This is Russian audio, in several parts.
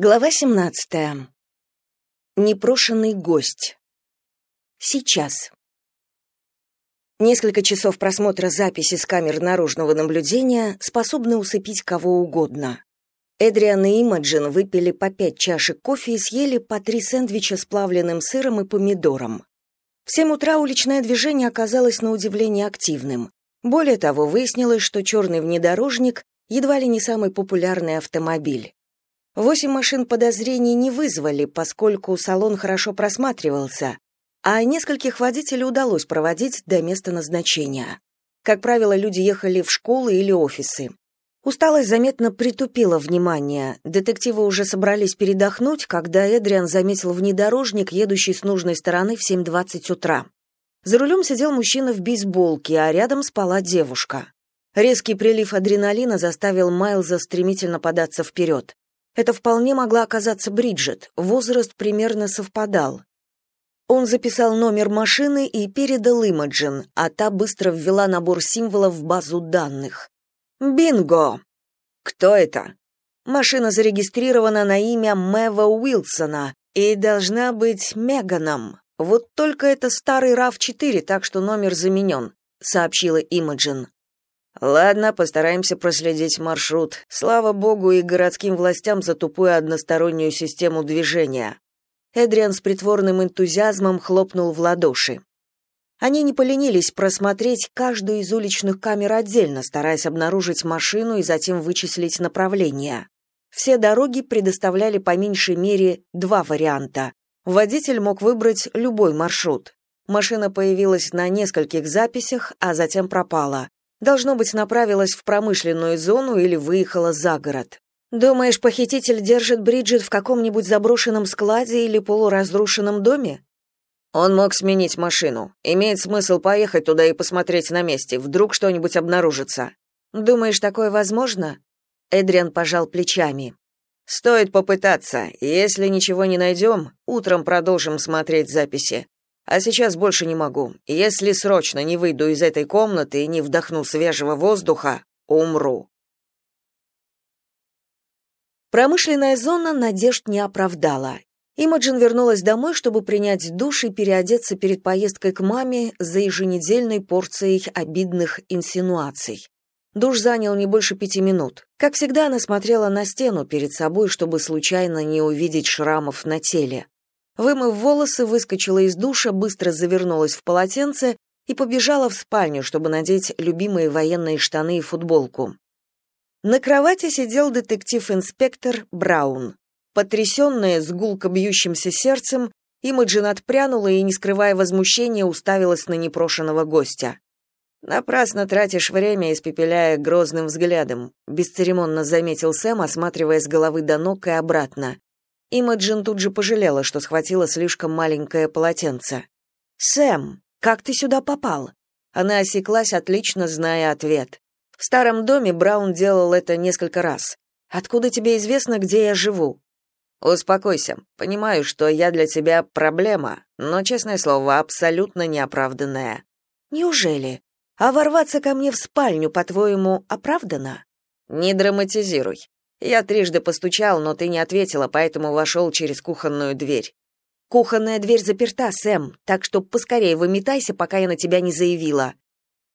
Глава 17. Непрошенный гость. Сейчас. Несколько часов просмотра записи с камер наружного наблюдения способны усыпить кого угодно. Эдриан и Имаджин выпили по пять чашек кофе и съели по три сэндвича с плавленным сыром и помидором. В семь утра уличное движение оказалось на удивление активным. Более того, выяснилось, что черный внедорожник едва ли не самый популярный автомобиль. Восемь машин подозрений не вызвали, поскольку салон хорошо просматривался, а нескольких водителей удалось проводить до места назначения. Как правило, люди ехали в школы или офисы. Усталость заметно притупила внимание. Детективы уже собрались передохнуть, когда Эдриан заметил внедорожник, едущий с нужной стороны в 7.20 утра. За рулем сидел мужчина в бейсболке, а рядом спала девушка. Резкий прилив адреналина заставил Майлза стремительно податься вперед. Это вполне могла оказаться Бриджит, возраст примерно совпадал. Он записал номер машины и передал Имаджин, а та быстро ввела набор символов в базу данных. «Бинго!» «Кто это?» Машина зарегистрирована на имя Мэва Уилсона и должна быть Меганом. Вот только это старый RAV4, так что номер заменен», — сообщила Имаджин. Ладно, постараемся проследить маршрут. Слава богу и городским властям за тупую одностороннюю систему движения. Эдриан с притворным энтузиазмом хлопнул в ладоши. Они не поленились просмотреть каждую из уличных камер отдельно, стараясь обнаружить машину и затем вычислить направление. Все дороги предоставляли по меньшей мере два варианта. Водитель мог выбрать любой маршрут. Машина появилась на нескольких записях, а затем пропала. Должно быть, направилась в промышленную зону или выехала за город. Думаешь, похититель держит Бриджит в каком-нибудь заброшенном складе или полуразрушенном доме? Он мог сменить машину. Имеет смысл поехать туда и посмотреть на месте, вдруг что-нибудь обнаружится. Думаешь, такое возможно? Эдриан пожал плечами. Стоит попытаться. Если ничего не найдем, утром продолжим смотреть записи. А сейчас больше не могу. Если срочно не выйду из этой комнаты и не вдохну свежего воздуха, умру. Промышленная зона надежд не оправдала. Имаджин вернулась домой, чтобы принять душ и переодеться перед поездкой к маме за еженедельной порцией обидных инсинуаций. Душ занял не больше пяти минут. Как всегда, она смотрела на стену перед собой, чтобы случайно не увидеть шрамов на теле. Вымыв волосы, выскочила из душа, быстро завернулась в полотенце и побежала в спальню, чтобы надеть любимые военные штаны и футболку. На кровати сидел детектив-инспектор Браун. Потрясенная, с гулко бьющимся сердцем, Имаджин отпрянула и, не скрывая возмущения, уставилась на непрошенного гостя. «Напрасно тратишь время, испепеляя грозным взглядом», бесцеремонно заметил Сэм, осматривая с головы до ног и обратно. Имаджин тут же пожалела, что схватила слишком маленькое полотенце. «Сэм, как ты сюда попал?» Она осеклась, отлично зная ответ. В старом доме Браун делал это несколько раз. «Откуда тебе известно, где я живу?» «Успокойся. Понимаю, что я для тебя проблема, но, честное слово, абсолютно неоправданная». «Неужели? А ворваться ко мне в спальню, по-твоему, оправдано?» «Не драматизируй. Я трижды постучал, но ты не ответила, поэтому вошел через кухонную дверь. Кухонная дверь заперта, Сэм, так что поскорее выметайся, пока я на тебя не заявила.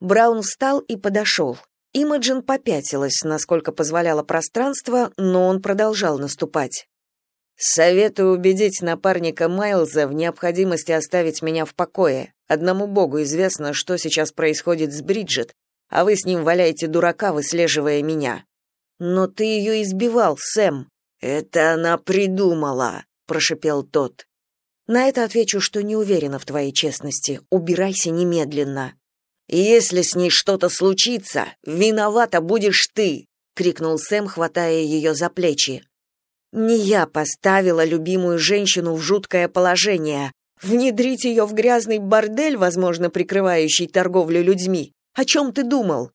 Браун встал и подошел. Имаджин попятилась, насколько позволяло пространство, но он продолжал наступать. Советую убедить напарника Майлза в необходимости оставить меня в покое. Одному богу известно, что сейчас происходит с Бриджит, а вы с ним валяете дурака, выслеживая меня. Но ты ее избивал, Сэм. Это она придумала, прошипел тот. На это отвечу, что не уверена в твоей честности. Убирайся немедленно. Если с ней что-то случится, виновата будешь ты, крикнул Сэм, хватая ее за плечи. Не я поставила любимую женщину в жуткое положение. Внедрить ее в грязный бордель, возможно, прикрывающий торговлю людьми. О чем ты думал?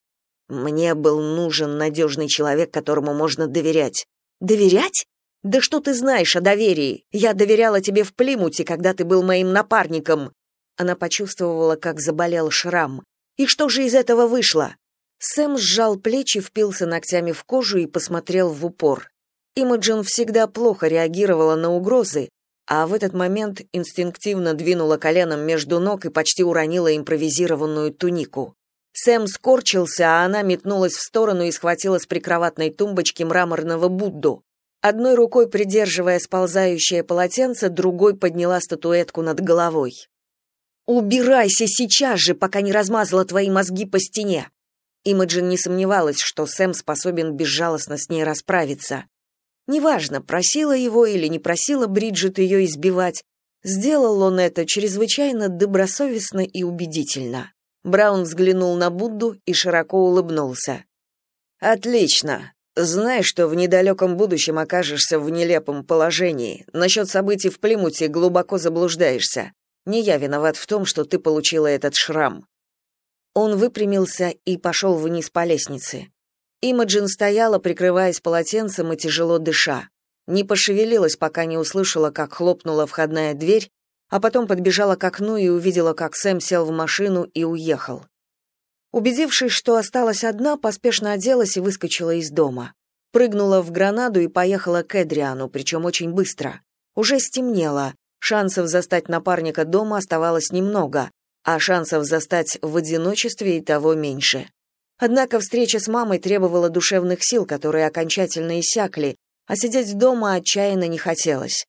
Мне был нужен надежный человек, которому можно доверять. Доверять? Да что ты знаешь о доверии? Я доверяла тебе в Плимуте, когда ты был моим напарником. Она почувствовала, как заболел шрам. И что же из этого вышло? Сэм сжал плечи, впился ногтями в кожу и посмотрел в упор. Имаджин всегда плохо реагировала на угрозы, а в этот момент инстинктивно двинула коленом между ног и почти уронила импровизированную тунику. Сэм скорчился, а она метнулась в сторону и схватила с прикроватной тумбочки мраморного Будду. Одной рукой придерживая сползающее полотенце, другой подняла статуэтку над головой. «Убирайся сейчас же, пока не размазала твои мозги по стене!» Имаджин не сомневалась, что Сэм способен безжалостно с ней расправиться. Неважно, просила его или не просила Бриджит ее избивать, сделал он это чрезвычайно добросовестно и убедительно. Браун взглянул на Будду и широко улыбнулся. «Отлично. Знай, что в недалеком будущем окажешься в нелепом положении. Насчет событий в Плимуте глубоко заблуждаешься. Не я виноват в том, что ты получила этот шрам». Он выпрямился и пошел вниз по лестнице. Имаджин стояла, прикрываясь полотенцем и тяжело дыша. Не пошевелилась, пока не услышала, как хлопнула входная дверь, а потом подбежала к окну и увидела, как Сэм сел в машину и уехал. Убедившись, что осталась одна, поспешно оделась и выскочила из дома. Прыгнула в гранаду и поехала к Эдриану, причем очень быстро. Уже стемнело, шансов застать напарника дома оставалось немного, а шансов застать в одиночестве и того меньше. Однако встреча с мамой требовала душевных сил, которые окончательно иссякли, а сидеть дома отчаянно не хотелось.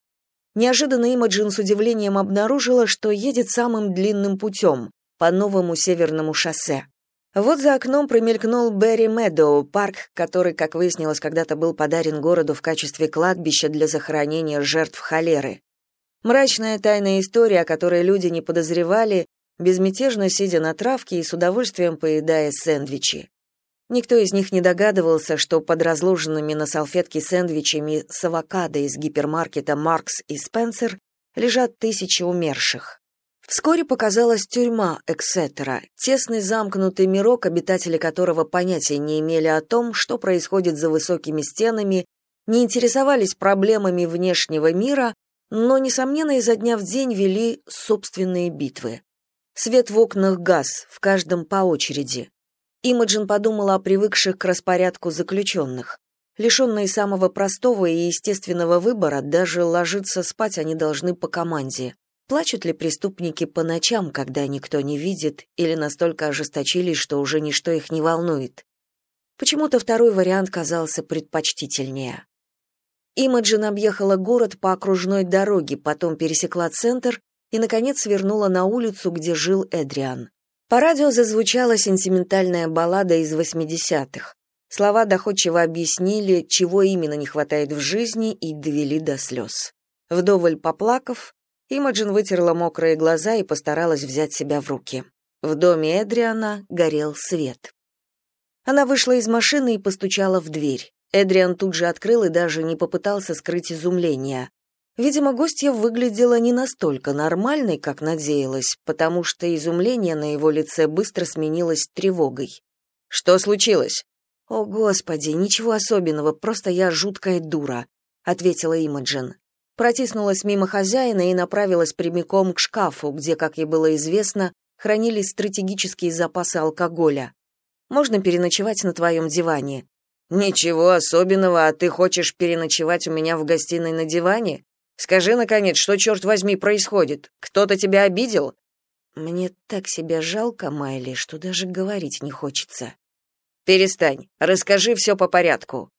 Неожиданно Имаджин с удивлением обнаружила, что едет самым длинным путем, по новому северному шоссе. Вот за окном промелькнул Берри Медоу, парк, который, как выяснилось, когда-то был подарен городу в качестве кладбища для захоронения жертв холеры. Мрачная тайная история, о которой люди не подозревали, безмятежно сидя на травке и с удовольствием поедая сэндвичи. Никто из них не догадывался, что под разложенными на салфетке сэндвичами с авокадо из гипермаркета «Маркс» и «Спенсер» лежат тысячи умерших. Вскоре показалась тюрьма Эксетера, тесный замкнутый мирок, обитатели которого понятия не имели о том, что происходит за высокими стенами, не интересовались проблемами внешнего мира, но, несомненно, изо дня в день вели собственные битвы. Свет в окнах газ, в каждом по очереди. Имаджин подумала о привыкших к распорядку заключенных. Лишенные самого простого и естественного выбора, даже ложиться спать они должны по команде. Плачут ли преступники по ночам, когда никто не видит, или настолько ожесточились, что уже ничто их не волнует? Почему-то второй вариант казался предпочтительнее. Имаджин объехала город по окружной дороге, потом пересекла центр и, наконец, свернула на улицу, где жил Эдриан. По радио зазвучала сентиментальная баллада из 80-х. Слова доходчиво объяснили, чего именно не хватает в жизни, и довели до слез. Вдоволь поплакав, Имаджин вытерла мокрые глаза и постаралась взять себя в руки. В доме Эдриана горел свет. Она вышла из машины и постучала в дверь. Эдриан тут же открыл и даже не попытался скрыть изумление. Видимо, гостья выглядела не настолько нормальной, как надеялась, потому что изумление на его лице быстро сменилось тревогой. «Что случилось?» «О, Господи, ничего особенного, просто я жуткая дура», — ответила Имаджин. Протиснулась мимо хозяина и направилась прямиком к шкафу, где, как ей было известно, хранились стратегические запасы алкоголя. «Можно переночевать на твоем диване?» «Ничего особенного, а ты хочешь переночевать у меня в гостиной на диване? Скажи, наконец, что, черт возьми, происходит? Кто-то тебя обидел?» «Мне так себя жалко, Майли, что даже говорить не хочется». «Перестань, расскажи все по порядку».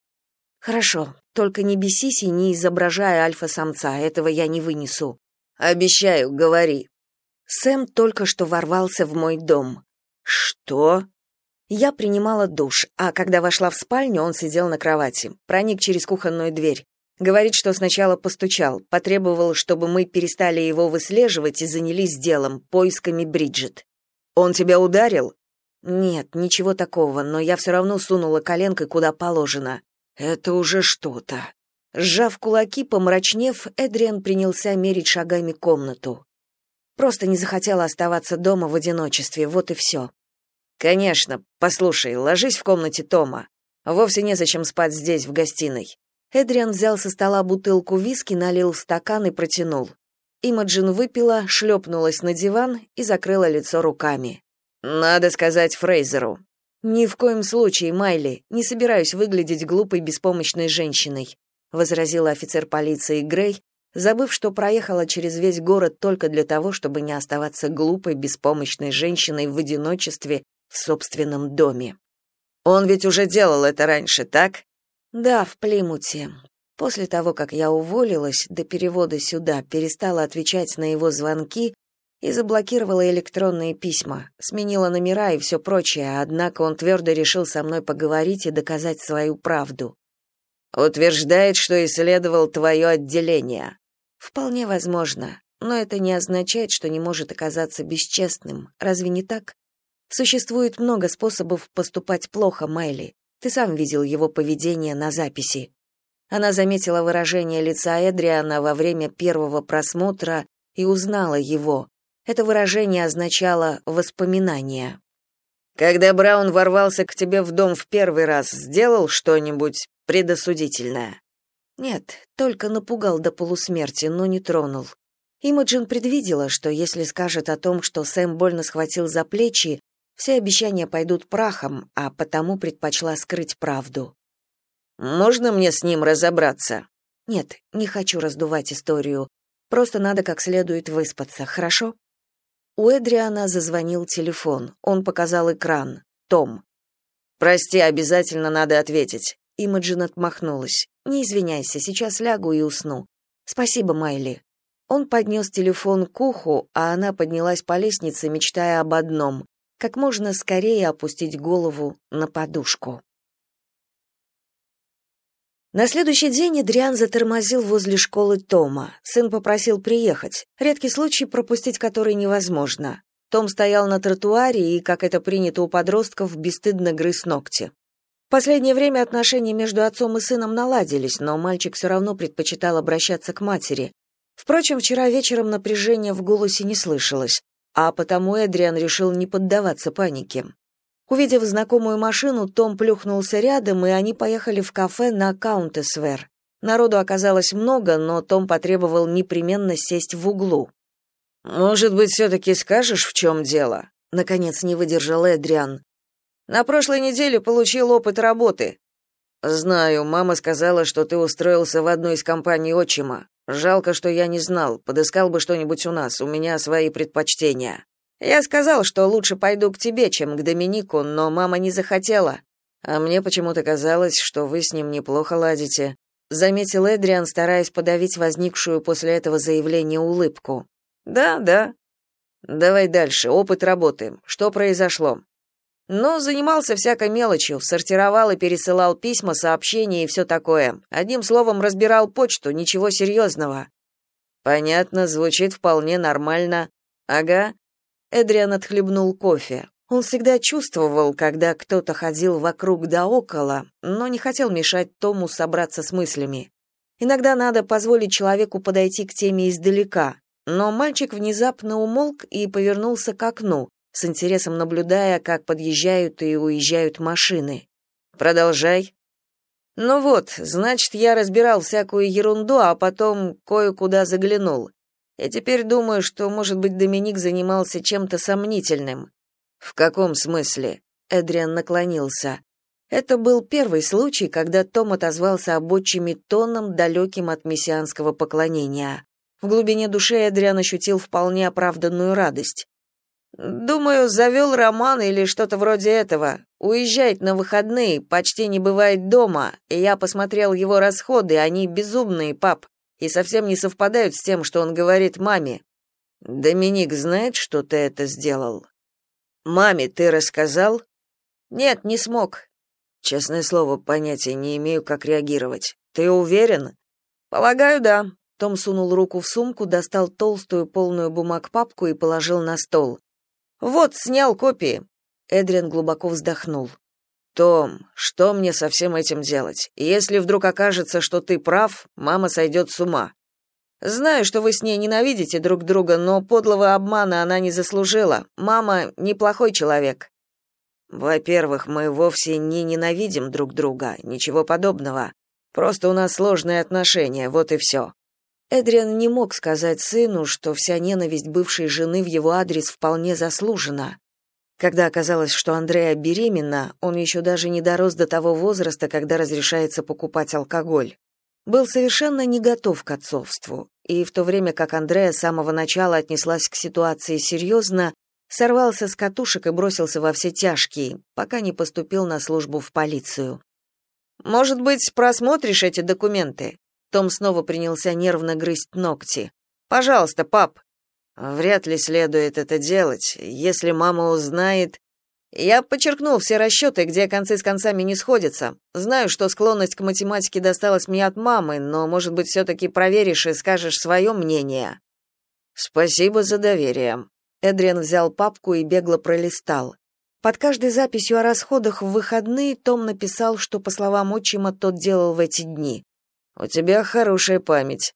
«Хорошо, только не бесись и не изображай альфа-самца, этого я не вынесу». «Обещаю, говори». Сэм только что ворвался в мой дом. «Что?» Я принимала душ, а когда вошла в спальню, он сидел на кровати, проник через кухонную дверь. Говорит, что сначала постучал, потребовал, чтобы мы перестали его выслеживать и занялись делом, поисками Бриджит. Он тебя ударил? Нет, ничего такого, но я все равно сунула коленкой куда положено. Это уже что-то. Сжав кулаки, помрачнев, Эдриан принялся мерить шагами комнату. Просто не захотела оставаться дома в одиночестве, вот и все. Конечно. Послушай, ложись в комнате Тома. Вовсе незачем спать здесь, в гостиной. Эдриан взял со стола бутылку виски, налил в стакан и протянул. Имаджин выпила, шлепнулась на диван и закрыла лицо руками. «Надо сказать Фрейзеру». «Ни в коем случае, Майли, не собираюсь выглядеть глупой, беспомощной женщиной. возразила офицер полиции Грей, забыв, что проехала через весь город только для того, чтобы не оставаться глупой, беспомощной женщиной в одиночестве в собственном доме. Он ведь уже делал это раньше, так? Да, в Плимуте. После того, как я уволилась, до перевода сюда перестала отвечать на его звонки и заблокировала электронные письма, сменила номера и все прочее, однако он твердо решил со мной поговорить и доказать свою правду. Утверждает, что исследовал твое отделение. Вполне возможно, но это не означает, что не может оказаться бесчестным. Разве не так? Существует много способов поступать плохо, Майли. Ты сам видел его поведение на записи. Она заметила выражение лица Эдриана во время первого просмотра и узнала его. Это выражение означало воспоминание. Когда Браун ворвался к тебе в дом в первый раз, сделал что-нибудь предосудительное? Нет, только напугал до полусмерти, но не тронул. Имаджин предвидела, что если скажет о том, что Сэм больно схватил за плечи, все обещания пойдут прахом, а потому предпочла скрыть правду. Можно мне с ним разобраться? Нет, не хочу раздувать историю. Просто надо как следует выспаться, хорошо? У Эдриана зазвонил телефон. Он показал экран. Том. «Прости, обязательно надо ответить». Имаджин отмахнулась. «Не извиняйся, сейчас лягу и усну. Спасибо, Майли». Он поднес телефон к уху, а она поднялась по лестнице, мечтая об одном — как можно скорее опустить голову на подушку. На следующий день Эдриан затормозил возле школы Тома. Сын попросил приехать. Редкий случай, пропустить который невозможно. Том стоял на тротуаре и, как это принято у подростков, бесстыдно грыз ногти. В последнее время отношения между отцом и сыном наладились, но мальчик все равно предпочитал обращаться к матери. Впрочем, вчера вечером напряжения в голосе не слышалось, а потому Эдриан решил не поддаваться панике. Увидев знакомую машину, Том плюхнулся рядом, и они поехали в кафе на Каунтесвер. Народу оказалось много, но Том потребовал непременно сесть в углу. «Может быть, все-таки скажешь, в чем дело?» Наконец не выдержал Эдриан. «На прошлой неделе получил опыт работы». «Знаю, мама сказала, что ты устроился в одну из компаний отчима. Жалко, что я не знал. Подыскал бы что-нибудь у нас, у меня свои предпочтения». Я сказал, что лучше пойду к тебе, чем к Доминику, но мама не захотела. А мне почему-то казалось, что вы с ним неплохо ладите, заметил Эдриан, стараясь подавить возникшую после этого заявления улыбку. Да, да. Давай дальше, опыт работы. Что произошло? Ну, занимался всякой мелочью, сортировал и пересылал письма, сообщения и все такое. Одним словом, разбирал почту, ничего серьезного». Понятно, звучит вполне нормально. Ага. Эдриан отхлебнул кофе. Он всегда чувствовал, когда кто-то ходил вокруг да около, но не хотел мешать Тому собраться с мыслями. Иногда надо позволить человеку подойти к теме издалека. Но мальчик внезапно умолк и повернулся к окну, с интересом наблюдая, как подъезжают и уезжают машины. «Продолжай». «Ну вот, значит, я разбирал всякую ерунду, а потом кое-куда заглянул. И теперь думаю, что, может быть, Доминик занимался чем-то сомнительным. В каком смысле? Эдриан наклонился. Это был первый случай, когда Том отозвался об отчиме тоном, далеким от мессианского поклонения. В глубине души Эдриан ощутил вполне оправданную радость. «Думаю, завел роман или что-то вроде этого. Уезжает на выходные, почти не бывает дома, и я посмотрел его расходы, они безумные, пап и совсем не совпадают с тем, что он говорит маме. Доминик знает, что ты это сделал? Маме ты рассказал? Нет, не смог. Честное слово, понятия не имею, как реагировать. Ты уверен? Полагаю, да. Том сунул руку в сумку, достал толстую полную бумаг папку и положил на стол. Вот, снял копии. Эдриан глубоко вздохнул. Том, что мне со всем этим делать? Если вдруг окажется, что ты прав, мама сойдет с ума. Знаю, что вы с ней ненавидите друг друга, но подлого обмана она не заслужила. Мама неплохой человек. Во-первых, мы вовсе не ненавидим друг друга, ничего подобного. Просто у нас сложные отношения, вот и все». Эдриан не мог сказать сыну, что вся ненависть бывшей жены в его адрес вполне заслужена. Когда оказалось, что Андрея беременна, он еще даже не дорос до того возраста, когда разрешается покупать алкоголь. был совершенно не готов к отцовству, и в то время как Андрея с самого начала отнеслась к ситуации серьезно, сорвался с катушек и бросился во все тяжкие, пока не поступил на службу в полицию. «Может быть, просмотришь эти документы?» Том снова принялся нервно грызть ногти. «Пожалуйста, пап». «Вряд ли следует это делать. Если мама узнает...» Я подчеркнул все расчеты, где концы с концами не сходятся. Знаю, что склонность к математике досталась мне от мамы, но, может быть, все-таки проверишь и скажешь свое мнение. Спасибо за доверие. Эдриан взял папку и бегло пролистал. Под каждой записью о расходах в выходные Том написал, что, по словам отчима, тот делал в эти дни. «У тебя хорошая память.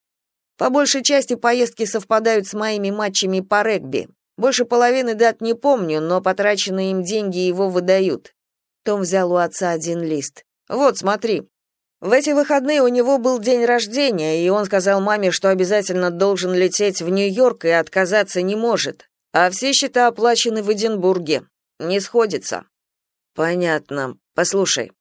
По большей части поездки совпадают с моими матчами по регби. Больше половины дат не помню, но потраченные им деньги его выдают. Том взял у отца один лист. Вот, смотри. В эти выходные у него был день рождения, и он сказал маме, что обязательно должен лететь в Нью-Йорк и отказаться не может. А все счета оплачены в Эдинбурге. Не сходится. Понятно. Послушай.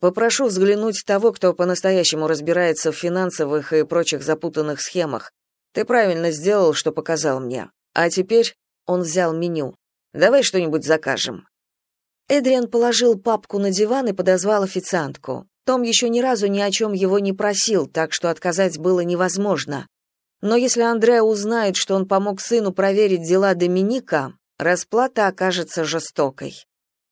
Попрошу взглянуть того, кто по-настоящему разбирается в финансовых и прочих запутанных схемах. Ты правильно сделал, что показал мне. А теперь он взял меню. Давай что-нибудь закажем. Эдриан положил папку на диван и подозвал официантку. Том еще ни разу ни о чем его не просил, так что отказать было невозможно. Но если Андреа узнает, что он помог сыну проверить дела Доминика, расплата окажется жестокой.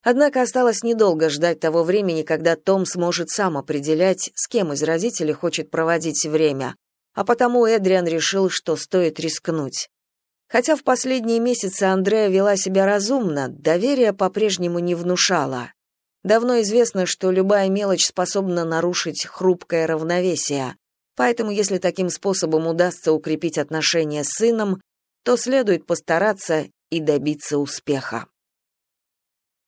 Однако осталось недолго ждать того времени, когда Том сможет сам определять, с кем из родителей хочет проводить время, а потому Эдриан решил, что стоит рискнуть. Хотя в последние месяцы Андрея вела себя разумно, доверие по-прежнему не внушала. Давно известно, что любая мелочь способна нарушить хрупкое равновесие. Поэтому, если таким способом удастся укрепить отношения с сыном, то следует постараться и добиться успеха.